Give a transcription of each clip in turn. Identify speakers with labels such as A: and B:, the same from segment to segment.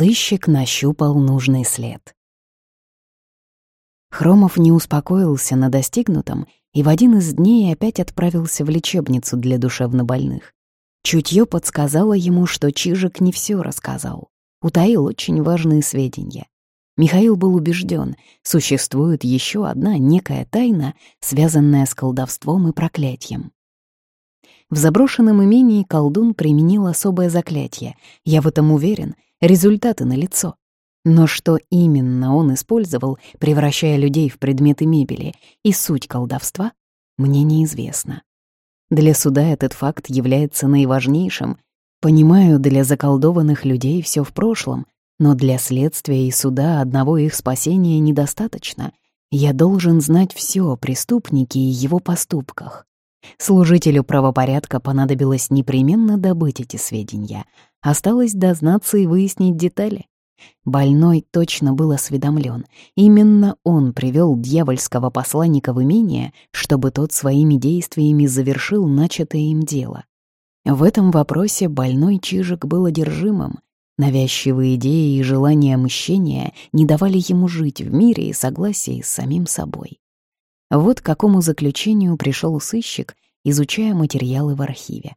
A: Сыщик нащупал нужный след. Хромов не успокоился на достигнутом и в один из дней опять отправился в лечебницу для душевнобольных. Чутье подсказало ему, что Чижик не все рассказал, утаил очень важные сведения. Михаил был убежден, существует еще одна некая тайна, связанная с колдовством и проклятием. В заброшенном имении колдун применил особое заклятие. Я в этом уверен, результаты налицо. Но что именно он использовал, превращая людей в предметы мебели, и суть колдовства, мне неизвестно. Для суда этот факт является наиважнейшим. Понимаю, для заколдованных людей все в прошлом, но для следствия и суда одного их спасения недостаточно. Я должен знать все о преступнике и его поступках. Служителю правопорядка понадобилось непременно добыть эти сведения. Осталось дознаться и выяснить детали. Больной точно был осведомлен. Именно он привел дьявольского посланника в имение, чтобы тот своими действиями завершил начатое им дело. В этом вопросе больной Чижик был одержимым. Навязчивые идеи и желания мщения не давали ему жить в мире и согласии с самим собой. Вот к какому заключению пришел сыщик, изучая материалы в архиве.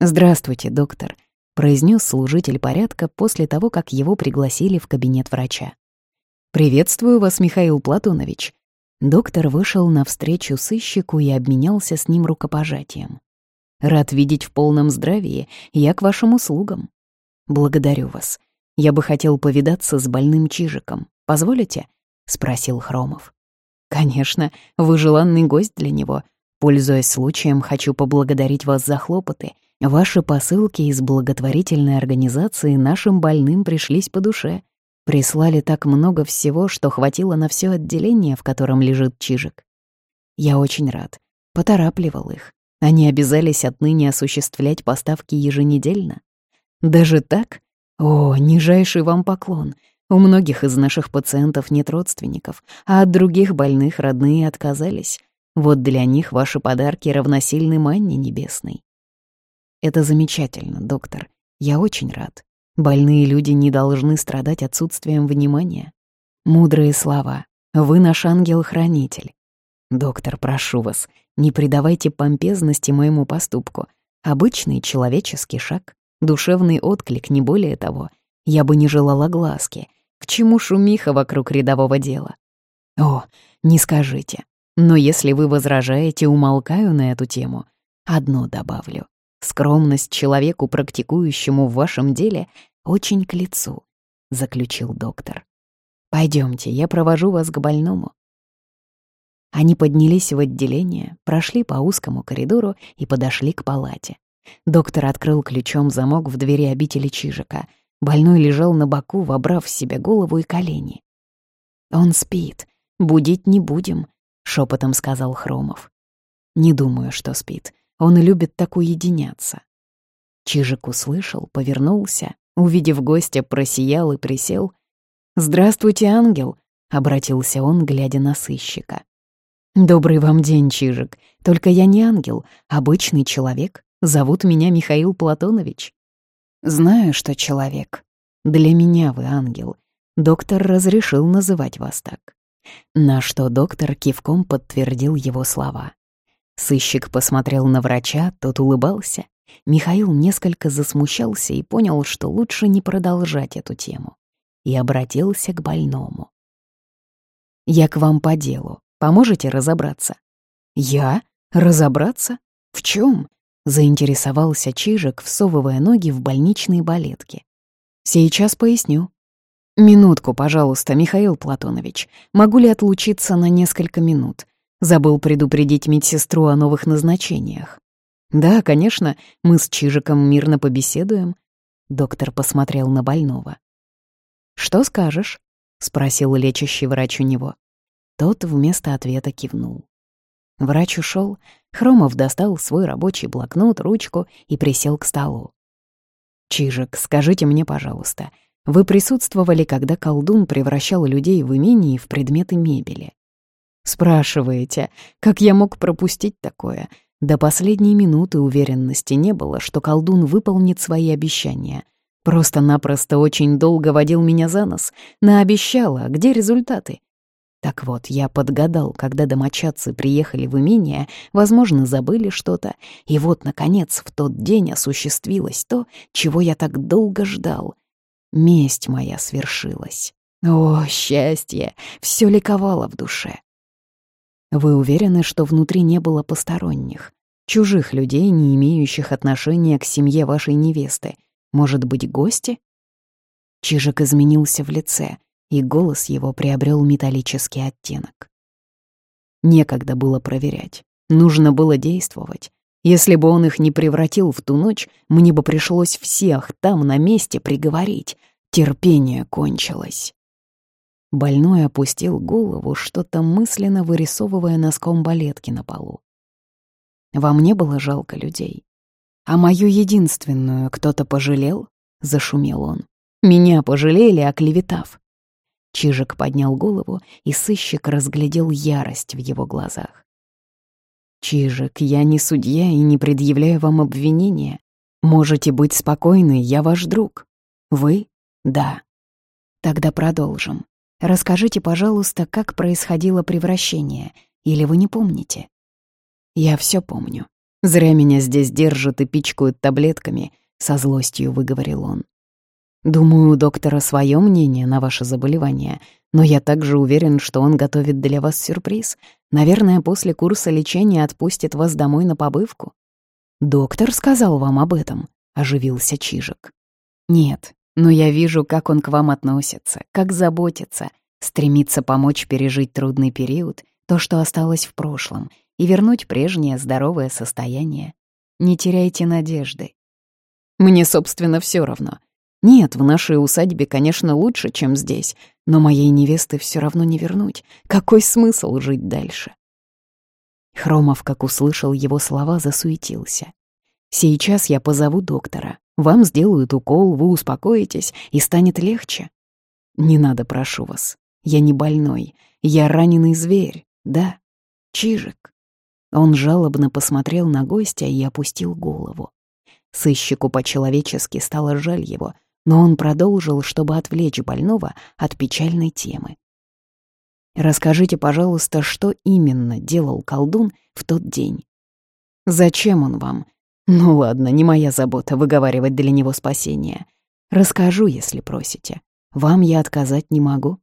A: «Здравствуйте, доктор», произнес служитель порядка после того, как его пригласили в кабинет врача. «Приветствую вас, Михаил Платонович». Доктор вышел навстречу сыщику и обменялся с ним рукопожатием. «Рад видеть в полном здравии, я к вашим услугам. Благодарю вас. Я бы хотел повидаться с больным Чижиком. Позволите?» — спросил Хромов. «Конечно, вы желанный гость для него. Пользуясь случаем, хочу поблагодарить вас за хлопоты — Ваши посылки из благотворительной организации нашим больным пришлись по душе. Прислали так много всего, что хватило на все отделение, в котором лежит Чижик. Я очень рад. Поторапливал их. Они обязались отныне осуществлять поставки еженедельно. Даже так? О, нижайший вам поклон. У многих из наших пациентов нет родственников, а от других больных родные отказались. Вот для них ваши подарки равносильны манне небесной. Это замечательно, доктор. Я очень рад. Больные люди не должны страдать отсутствием внимания. Мудрые слова. Вы наш ангел-хранитель. Доктор, прошу вас, не придавайте помпезности моему поступку. Обычный человеческий шаг, душевный отклик, не более того. Я бы не желала глазки. К чему шумиха вокруг рядового дела? О, не скажите. Но если вы возражаете, умолкаю на эту тему. Одно добавлю. Скромность человеку, практикующему в вашем деле, очень к лицу, заключил доктор. Пойдемте, я провожу вас к больному. Они поднялись в отделение, прошли по узкому коридору и подошли к палате. Доктор открыл ключом замок в двери обители Чижика. Больной лежал на боку, вобрав в себя голову и колени. «Он спит. Будить не будем», — шепотом сказал Хромов. «Не думаю, что спит. Он любит так уединяться. Чижик услышал, повернулся, увидев гостя, просиял и присел. «Здравствуйте, ангел!» — обратился он, глядя на сыщика. «Добрый вам день, Чижик. Только я не ангел, обычный человек. Зовут меня Михаил Платонович». «Знаю, что человек. Для меня вы ангел. Доктор разрешил называть вас так». На что доктор кивком подтвердил его слова. Сыщик посмотрел на врача, тот улыбался. Михаил несколько засмущался и понял, что лучше не продолжать эту тему. И обратился к больному. «Я к вам по делу. Поможете разобраться?» «Я? Разобраться? В чем? заинтересовался Чижик, всовывая ноги в больничные балетки. «Сейчас поясню». «Минутку, пожалуйста, Михаил Платонович. Могу ли отлучиться на несколько минут? Забыл предупредить медсестру о новых назначениях. «Да, конечно, мы с Чижиком мирно побеседуем». Доктор посмотрел на больного. «Что скажешь?» — спросил лечащий врач у него. Тот вместо ответа кивнул. Врач ушел, Хромов достал свой рабочий блокнот, ручку и присел к столу. «Чижик, скажите мне, пожалуйста, вы присутствовали, когда колдун превращал людей в имении в предметы мебели?» Спрашиваете, как я мог пропустить такое? До последней минуты уверенности не было, что колдун выполнит свои обещания. Просто-напросто очень долго водил меня за нос, наобещала, где результаты? Так вот, я подгадал, когда домочадцы приехали в имение, возможно, забыли что-то, и вот, наконец, в тот день осуществилось то, чего я так долго ждал. Месть моя свершилась. О, счастье! Все ликовало в душе. Вы уверены, что внутри не было посторонних, чужих людей, не имеющих отношения к семье вашей невесты? Может быть, гости? Чижик изменился в лице, и голос его приобрел металлический оттенок. Некогда было проверять, нужно было действовать. Если бы он их не превратил в ту ночь, мне бы пришлось всех там на месте приговорить. Терпение кончилось. Больной опустил голову, что-то мысленно вырисовывая носком балетки на полу. Во мне было жалко людей. А мою единственную кто-то пожалел? Зашумел он. Меня пожалели, оклеветав. Чижик поднял голову, и сыщик разглядел ярость в его глазах. «Чижик, я не судья и не предъявляю вам обвинения. Можете быть спокойны, я ваш друг. Вы? Да. Тогда продолжим. Расскажите, пожалуйста, как происходило превращение, или вы не помните? Я все помню. Зря меня здесь держат и пичкают таблетками, со злостью выговорил он. Думаю, у доктора свое мнение на ваше заболевание, но я также уверен, что он готовит для вас сюрприз. Наверное, после курса лечения отпустит вас домой на побывку. Доктор сказал вам об этом, оживился Чижик. Нет, но я вижу, как он к вам относится, как заботится, стремится помочь пережить трудный период, то, что осталось в прошлом, и вернуть прежнее здоровое состояние. Не теряйте надежды. Мне, собственно, все равно. Нет, в нашей усадьбе, конечно, лучше, чем здесь, но моей невесты все равно не вернуть. Какой смысл жить дальше? Хромов, как услышал его слова, засуетился. «Сейчас я позову доктора. Вам сделают укол, вы успокоитесь, и станет легче. Не надо, прошу вас. Я не больной. Я раненый зверь, да? Чижик. Он жалобно посмотрел на гостя и опустил голову. Сыщику по-человечески стало жаль его, но он продолжил, чтобы отвлечь больного от печальной темы. «Расскажите, пожалуйста, что именно делал колдун в тот день? Зачем он вам? Ну ладно, не моя забота выговаривать для него спасение. Расскажу, если просите. Вам я отказать не могу.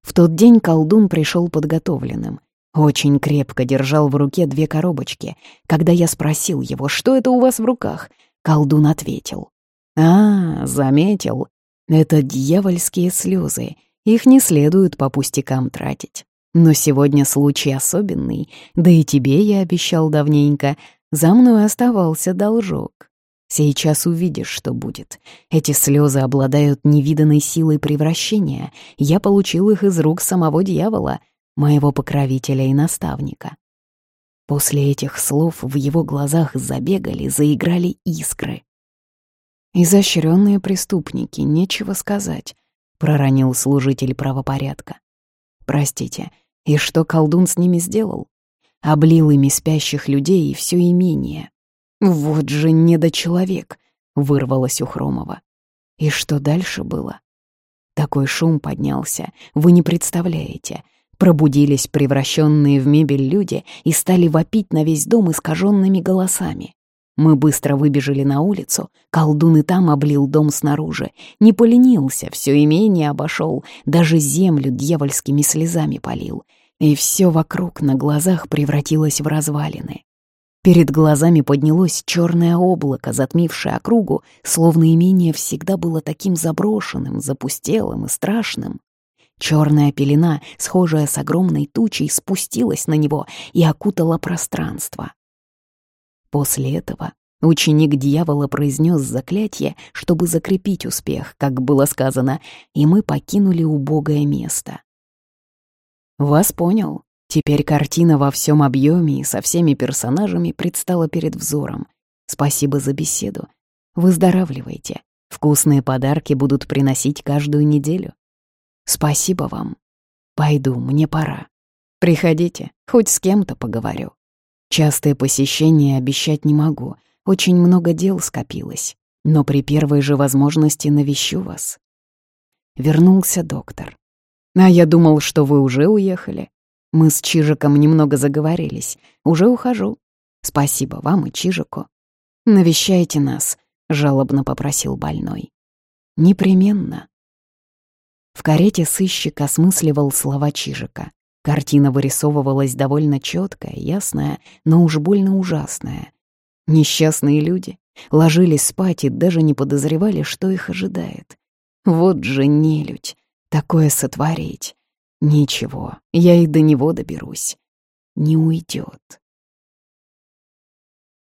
A: В тот день колдун пришел подготовленным. Очень крепко держал в руке две коробочки. Когда я спросил его, что это у вас в руках, колдун ответил. «А, заметил. Это дьявольские слезы. Их не следует по пустякам тратить. Но сегодня случай особенный, да и тебе я обещал давненько, за мной оставался должок. Сейчас увидишь, что будет. Эти слезы обладают невиданной силой превращения. Я получил их из рук самого дьявола, моего покровителя и наставника. После этих слов в его глазах забегали, заиграли искры. «Изощренные преступники, нечего сказать», — проронил служитель правопорядка. «Простите, и что колдун с ними сделал? Облил ими спящих людей и все имение. «Вот же недочеловек!» — вырвалось у Хромова. И что дальше было? Такой шум поднялся, вы не представляете. Пробудились превращенные в мебель люди и стали вопить на весь дом искаженными голосами. Мы быстро выбежали на улицу, колдун и там облил дом снаружи, не поленился, все имение обошел, даже землю дьявольскими слезами полил — и все вокруг на глазах превратилось в развалины. Перед глазами поднялось черное облако, затмившее округу, словно имение всегда было таким заброшенным, запустелым и страшным. Черная пелена, схожая с огромной тучей, спустилась на него и окутала пространство. После этого ученик дьявола произнес заклятие, чтобы закрепить успех, как было сказано, и мы покинули убогое место. Вас понял. Теперь картина во всем объеме и со всеми персонажами предстала перед взором. Спасибо за беседу. Выздоравливайте. Вкусные подарки будут приносить каждую неделю. Спасибо вам. Пойду, мне пора. Приходите, хоть с кем-то поговорю. Частые посещения обещать не могу. Очень много дел скопилось. но при первой же возможности навещу вас». Вернулся доктор. «А я думал, что вы уже уехали. Мы с Чижиком немного заговорились. Уже ухожу. Спасибо вам и Чижику. Навещайте нас», — жалобно попросил больной. «Непременно». В карете сыщик осмысливал слова Чижика. Картина вырисовывалась довольно четкая, ясная, но уж больно ужасная. Несчастные люди ложились спать и даже не подозревали, что их ожидает. Вот же нелюдь, такое сотворить. Ничего, я и до него доберусь. Не уйдет.